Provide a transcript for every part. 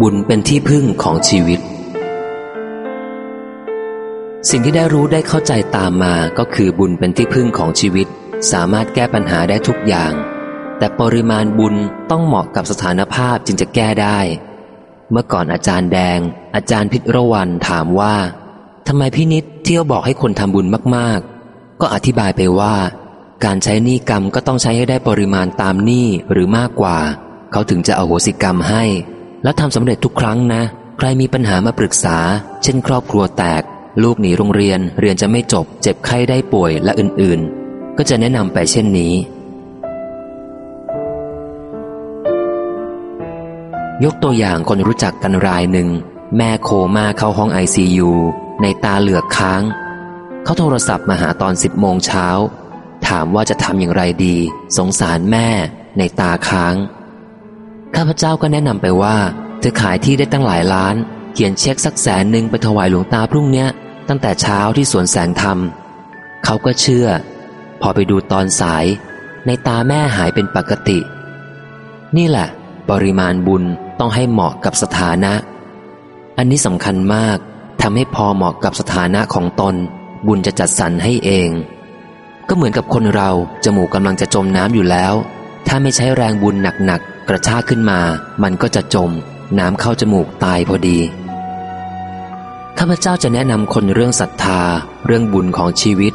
บุญเป็นที่พึ่งของชีวิต สิ่งที่ได้รู้ได้เข้าใจตามมาก็คือบุญเป็นที่พึ่งของชีวิต สามารถแก้ปัญหาได้ทุกอย่าง แต่ปริมาณบุญต้องเหมาะกับสถานภาพจึงจะแก้ได้ เมื่อก่อนอาจารย์แดง อาจารย์พิระวันถามว่าทำไมพี่นิดเที่ยวบอกให้คนทำบุญมากๆ ก็อธิบายไปว่า การใช้หนี้กรรมก็ต้องใช้ให้ได้ปริมาณตามหนี้หรือมากกว่า เขาถึงจะเอาโหสิกรรมให้ แล้วทำสำเร็จทุกครั้งนะ ใครมีปัญหามาปรึกษา เช่น ครอบครัวแตก ลูกหนีโรงเรียน เรียนจะไม่จบ เจ็บไข้ได้ป่วยและอื่นๆ ก็จะแนะนำไปเช่นนี้ ยกตัวอย่างคนรู้จักกันรายหนึ่ง แม่โคม่าเข้าห้องไอซียูในตาเหลือกค้าง เขาโทรศัพท์มาหาตอนสิบโมงเช้า ถามว่าจะทำอย่างไรดี สงสารแม่ ในตาค้าง ข้าพเจ้าก็แนะนำไปว่า ธอขายที่ได้ตั้งหลายล้าน เขียนเช็คสักแสนหนึ่งไปถวายหลวงตาพรุ่งเนี้ย ตั้งแต่เช้าที่สวนแสงธรรม เขาก็เชื่อ พอไปดูตอนสาย ในตาแม่หายเป็นปกติ นี่แหละ ปริมาณบุญต้องให้เหมาะกับสถานะ อันนี้สำคัญมากทำให้พอเหมาะกับสถานะของตน บุญจะจัดสรรให้เอง ก็เหมือนกับคนเราจมูกกำลังจะจมน้ำอยู่แล้ว ถ้าไม่ใช้แรงบุญหนักๆกระชากขึ้นมา มันก็จะจม น้ำเข้าจมูกตายพอดีข้าพเจ้าจะแนะนำคนเรื่องศรัทธา เรื่องบุญของชีวิต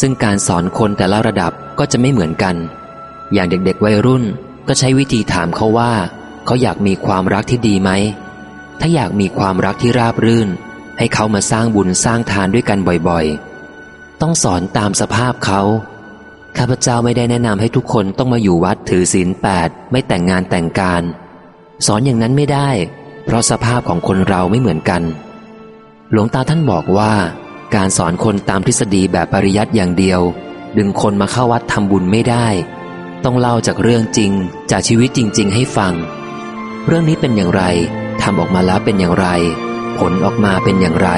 ซึ่งการสอนคนแต่ละระดับก็จะไม่เหมือนกัน อย่างเด็กๆวัยรุ่นก็ใช้วิธีถามเขาว่า เขาอยากมีความรักที่ดีไหม ถ้าอยากมีความรักที่ราบรื่น ให้เขามาสร้างบุญสร้างทานด้วยกันบ่อยๆ ต้องสอนตามสภาพเขาข้าพเจ้าไม่ได้แนะนำให้ทุกคนต้องมาอยู่วัดถือศีลแปดไม่แต่งงานแต่งการ สอนอย่างนั้นไม่ได้ เพราะสภาพของคนเราไม่เหมือนกัน หลวงตาท่านบอกว่า การสอนคนตามทฤษฎีแบบปริยัติอย่างเดียว ดึงคนมาเข้าวัดทำบุญไม่ได้ ต้องเล่าจากเรื่องจริง จากชีวิตจริง ๆ ให้ฟัง เรื่องนี้เป็นอย่างไรทำออกมาแล้วเป็นอย่างไร ผลออกมาเป็นอย่างไร